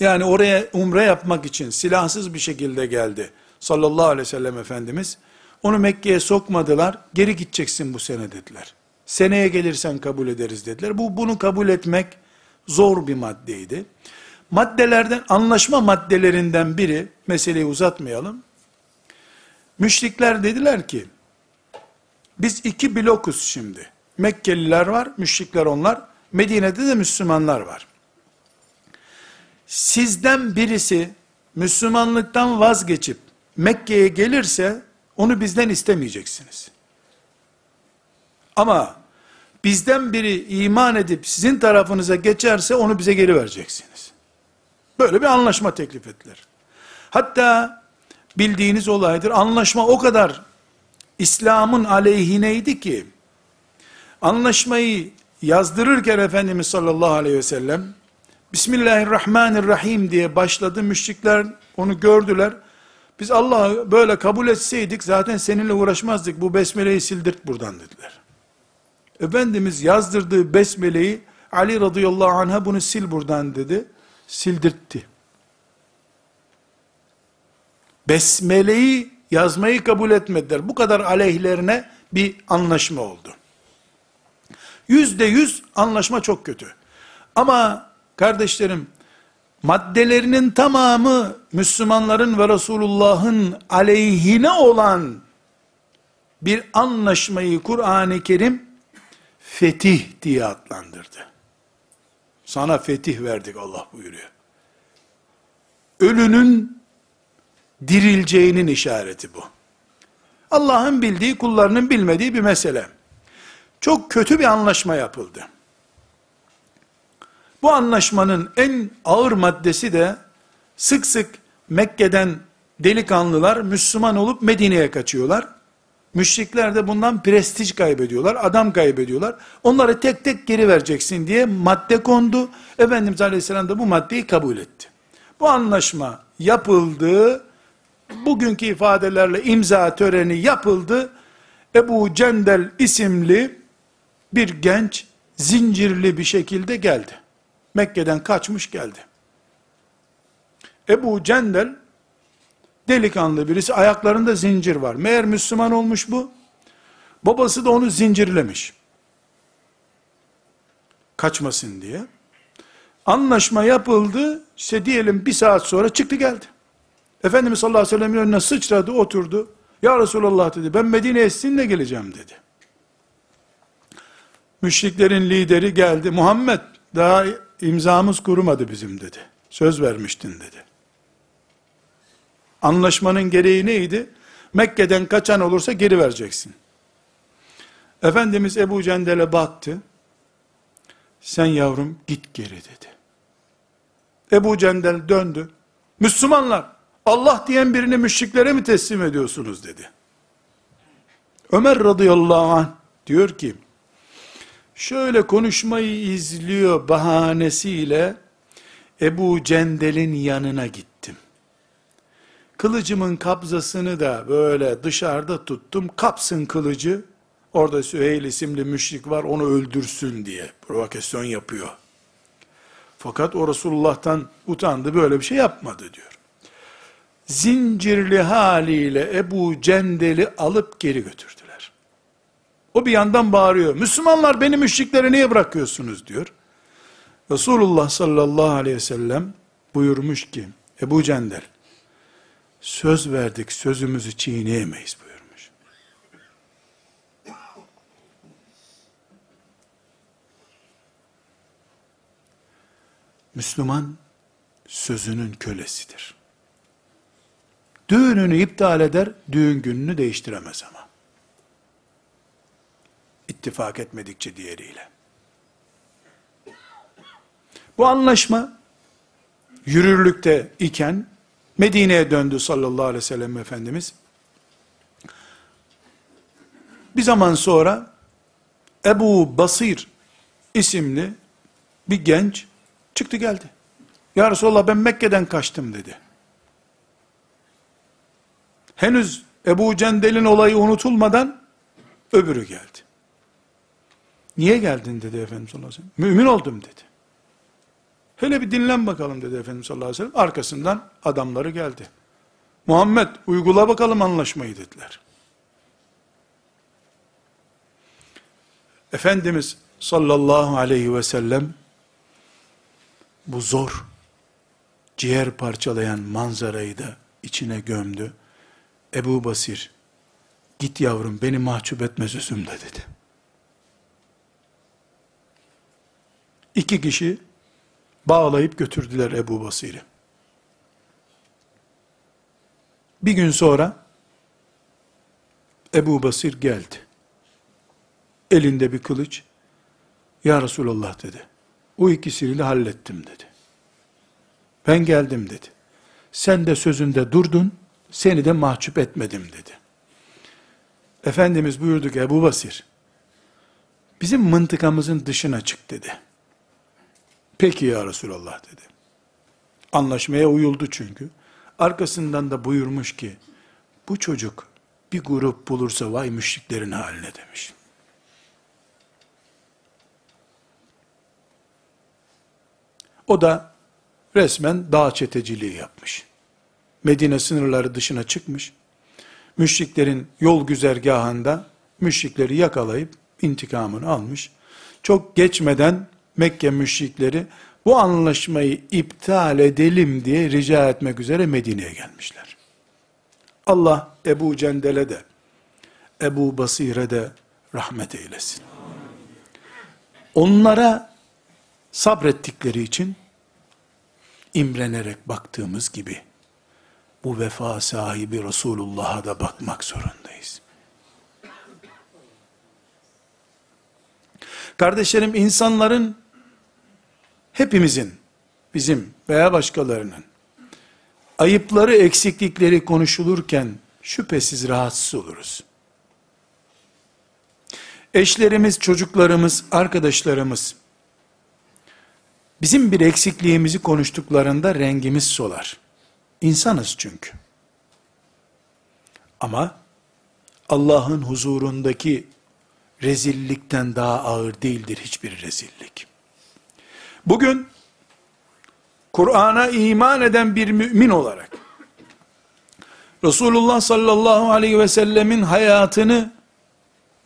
Yani oraya umre yapmak için silahsız bir şekilde geldi sallallahu aleyhi ve sellem Efendimiz. Onu Mekke'ye sokmadılar. Geri gideceksin bu sene dediler. Seneye gelirsen kabul ederiz dediler. Bu bunu kabul etmek zor bir maddeydi. Maddelerden anlaşma maddelerinden biri meseleyi uzatmayalım. Müşrikler dediler ki biz iki blokuz şimdi. Mekkeliler var, müşrikler onlar. Medine'de de Müslümanlar var sizden birisi Müslümanlıktan vazgeçip Mekke'ye gelirse onu bizden istemeyeceksiniz. Ama bizden biri iman edip sizin tarafınıza geçerse onu bize geri vereceksiniz. Böyle bir anlaşma teklif ettiler. Hatta bildiğiniz olaydır. Anlaşma o kadar İslam'ın aleyhineydi ki anlaşmayı yazdırırken Efendimiz sallallahu aleyhi ve sellem Bismillahirrahmanirrahim diye başladı. Müşrikler onu gördüler. Biz Allah'ı böyle kabul etseydik zaten seninle uğraşmazdık. Bu besmeleyi sildirt buradan dediler. Efendimiz yazdırdığı besmeleyi Ali radıyallahu anh'a bunu sil buradan dedi. Sildirtti. Besmeleyi yazmayı kabul etmediler. Bu kadar aleyhlerine bir anlaşma oldu. Yüzde yüz anlaşma çok kötü. Ama Kardeşlerim, maddelerinin tamamı Müslümanların ve Resulullah'ın aleyhine olan bir anlaşmayı Kur'an-ı Kerim fetih diye adlandırdı. Sana fetih verdik Allah buyuruyor. ölünün dirileceğinin işareti bu. Allah'ın bildiği, kullarının bilmediği bir mesele. Çok kötü bir anlaşma yapıldı. Bu anlaşmanın en ağır maddesi de sık sık Mekke'den delikanlılar Müslüman olup Medine'ye kaçıyorlar. Müşrikler de bundan prestij kaybediyorlar, adam kaybediyorlar. Onları tek tek geri vereceksin diye madde kondu. Efendimiz Aleyhisselam da bu maddeyi kabul etti. Bu anlaşma yapıldı. Bugünkü ifadelerle imza töreni yapıldı. Ebu Cendel isimli bir genç zincirli bir şekilde geldi. Mekke'den kaçmış geldi. Ebu Cendel delikanlı birisi ayaklarında zincir var. Meğer Müslüman olmuş bu. Babası da onu zincirlemiş. Kaçmasın diye. Anlaşma yapıldı. İşte diyelim bir saat sonra çıktı geldi. Efendimiz sallallahu aleyhi ve sellem'in önüne sıçradı oturdu. Ya Resulallah dedi ben Medine'ye sizinle geleceğim dedi. Müşriklerin lideri geldi. Muhammed daha imzamız kurumadı bizim dedi. Söz vermiştin dedi. Anlaşmanın gereği neydi? Mekke'den kaçan olursa geri vereceksin. Efendimiz Ebu Cendel'e baktı. Sen yavrum git geri dedi. Ebu Cendel döndü. Müslümanlar Allah diyen birini müşriklere mi teslim ediyorsunuz dedi. Ömer radıyallahu anh diyor ki şöyle konuşmayı izliyor bahanesiyle Ebu Cendel'in yanına gittim. Kılıcımın kabzasını da böyle dışarıda tuttum. Kapsın kılıcı. Orada Süheyl isimli müşrik var onu öldürsün diye provokasyon yapıyor. Fakat o Resulullah'tan utandı böyle bir şey yapmadı diyor. Zincirli haliyle Ebu Cendel'i alıp geri götürdüler. O bir yandan bağırıyor. Müslümanlar beni müşriklere niye bırakıyorsunuz diyor. Resulullah sallallahu aleyhi ve sellem buyurmuş ki Ebu Cendel söz verdik sözümüzü çiğneyemeyiz buyurmuş. Müslüman sözünün kölesidir. Düğününü iptal eder, düğün gününü değiştiremez ama. İttifak etmedikçe diğeriyle. Bu anlaşma yürürlükte iken Medine'ye döndü sallallahu aleyhi ve sellem Efendimiz. Bir zaman sonra Ebu Basir isimli bir genç çıktı geldi. Ya Resulallah ben Mekke'den kaçtım dedi. Henüz Ebu Cendel'in olayı unutulmadan öbürü geldi. Niye geldin dedi Efendimiz sallallahu aleyhi ve sellem. Mümin oldum dedi. Hele bir dinlen bakalım dedi Efendimiz sallallahu aleyhi ve sellem. Arkasından adamları geldi. Muhammed uygula bakalım anlaşmayı dediler. Efendimiz sallallahu aleyhi ve sellem bu zor ciğer parçalayan manzarayı da içine gömdü. Ebu Basir git yavrum beni mahcup etme sözümde dedi. İki kişi bağlayıp götürdüler Ebu Basir'i. Bir gün sonra Ebu Basir geldi. Elinde bir kılıç. Ya Resulallah dedi. O ikisini de hallettim dedi. Ben geldim dedi. Sen de sözünde durdun, seni de mahcup etmedim dedi. Efendimiz buyurdu ki Ebu Basir, bizim mıntıkamızın dışına çık dedi. Peki ya Resulallah dedi. Anlaşmaya uyuldu çünkü. Arkasından da buyurmuş ki, bu çocuk bir grup bulursa vay müşriklerin haline demiş. O da resmen dağ çeteciliği yapmış. Medine sınırları dışına çıkmış. Müşriklerin yol güzergahında müşrikleri yakalayıp intikamını almış. Çok geçmeden Mekke müşrikleri bu anlaşmayı iptal edelim diye rica etmek üzere Medine'ye gelmişler. Allah Ebu Cendel'e de Ebu Basir'e de rahmet eylesin. Onlara sabrettikleri için imrenerek baktığımız gibi, bu vefa sahibi Resulullah'a da bakmak zorundayız. Kardeşlerim insanların, hepimizin, bizim veya başkalarının, ayıpları, eksiklikleri konuşulurken şüphesiz rahatsız oluruz. Eşlerimiz, çocuklarımız, arkadaşlarımız, bizim bir eksikliğimizi konuştuklarında rengimiz solar. İnsanız çünkü. Ama Allah'ın huzurundaki rezillikten daha ağır değildir hiçbir rezillik. Bugün Kur'an'a iman eden bir mümin olarak Resulullah sallallahu aleyhi ve sellemin hayatını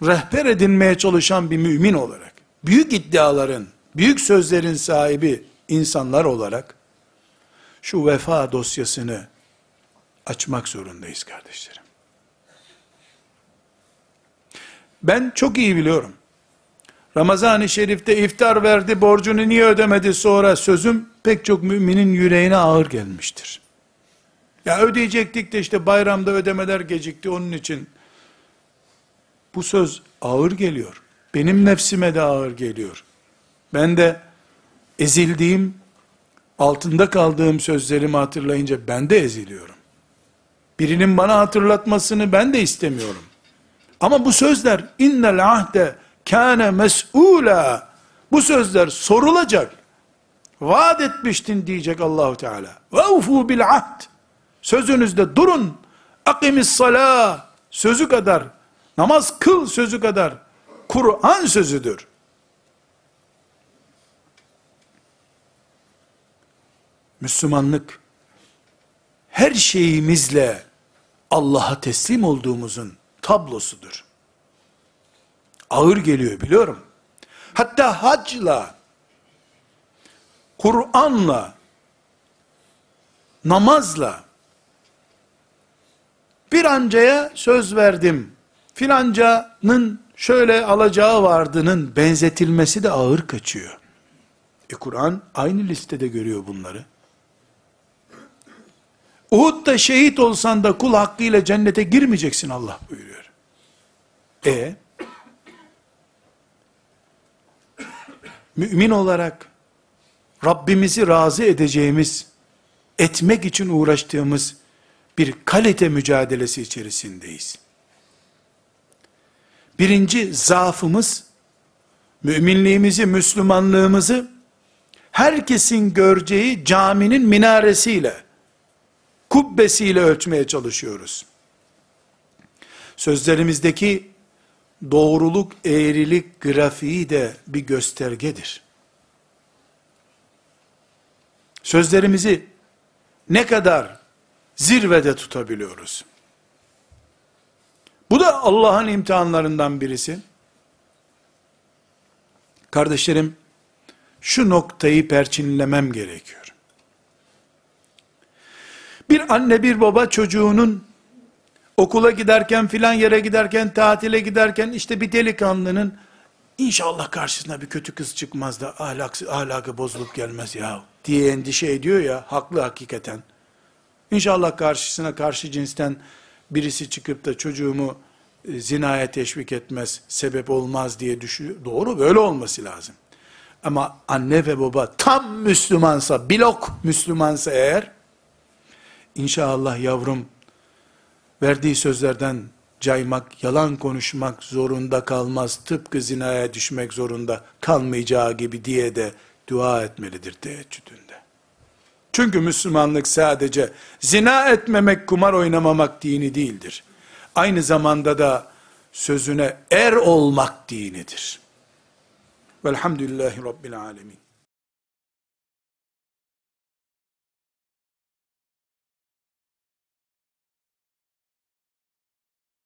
rehber edinmeye çalışan bir mümin olarak büyük iddiaların, büyük sözlerin sahibi insanlar olarak şu vefa dosyasını açmak zorundayız kardeşlerim. Ben çok iyi biliyorum. Ramazan-ı Şerif'te iftar verdi, borcunu niye ödemedi sonra sözüm pek çok müminin yüreğine ağır gelmiştir. Ya ödeyecektik de işte bayramda ödemeler gecikti onun için. Bu söz ağır geliyor. Benim nefsime de ağır geliyor. Ben de ezildiğim, altında kaldığım sözlerimi hatırlayınca ben de eziliyorum. Birinin bana hatırlatmasını ben de istemiyorum. Ama bu sözler innel ahde kâne mes'ûlâ bu sözler sorulacak. Vaat etmiştin diyecek Allahu Teala. Ve ufu bil ahd. Sözünüzde durun. Akimis salah sözü kadar namaz kıl sözü kadar Kur'an sözüdür. Müslümanlık her şeyimizle Allah'a teslim olduğumuzun tablosudur. Ağır geliyor biliyorum. Hatta hacla, Kur'an'la, namazla, bir ancaya söz verdim, filancanın şöyle alacağı vardının benzetilmesi de ağır kaçıyor. E Kur'an aynı listede görüyor bunları. Uhud'da şehit olsan da kul hakkıyla cennete girmeyeceksin Allah buyuruyor. E mümin olarak Rabbimizi razı edeceğimiz, etmek için uğraştığımız bir kalite mücadelesi içerisindeyiz. Birinci zaafımız, müminliğimizi, Müslümanlığımızı, herkesin göreceği caminin minaresiyle, kubbesiyle ölçmeye çalışıyoruz. Sözlerimizdeki doğruluk, eğrilik grafiği de bir göstergedir. Sözlerimizi ne kadar zirvede tutabiliyoruz? Bu da Allah'ın imtihanlarından birisi. Kardeşlerim, şu noktayı perçinlemem gerekiyor. Bir anne bir baba çocuğunun okula giderken filan yere giderken tatile giderken işte bir delikanlının inşallah karşısına bir kötü kız çıkmaz da ahlak, ahlakı bozulup gelmez ya diye endişe ediyor ya haklı hakikaten. İnşallah karşısına karşı cinsten birisi çıkıp da çocuğumu e, zinaya teşvik etmez, sebep olmaz diye düşünüyor. Doğru böyle olması lazım. Ama anne ve baba tam Müslümansa, blok Müslümansa eğer, inşallah yavrum verdiği sözlerden caymak, yalan konuşmak zorunda kalmaz, tıpkı zinaya düşmek zorunda kalmayacağı gibi diye de dua etmelidir teheccüdünde. Çünkü Müslümanlık sadece zina etmemek, kumar oynamamak dini değildir. Aynı zamanda da sözüne er olmak dinidir. Velhamdülillahi Rabbil Alemin.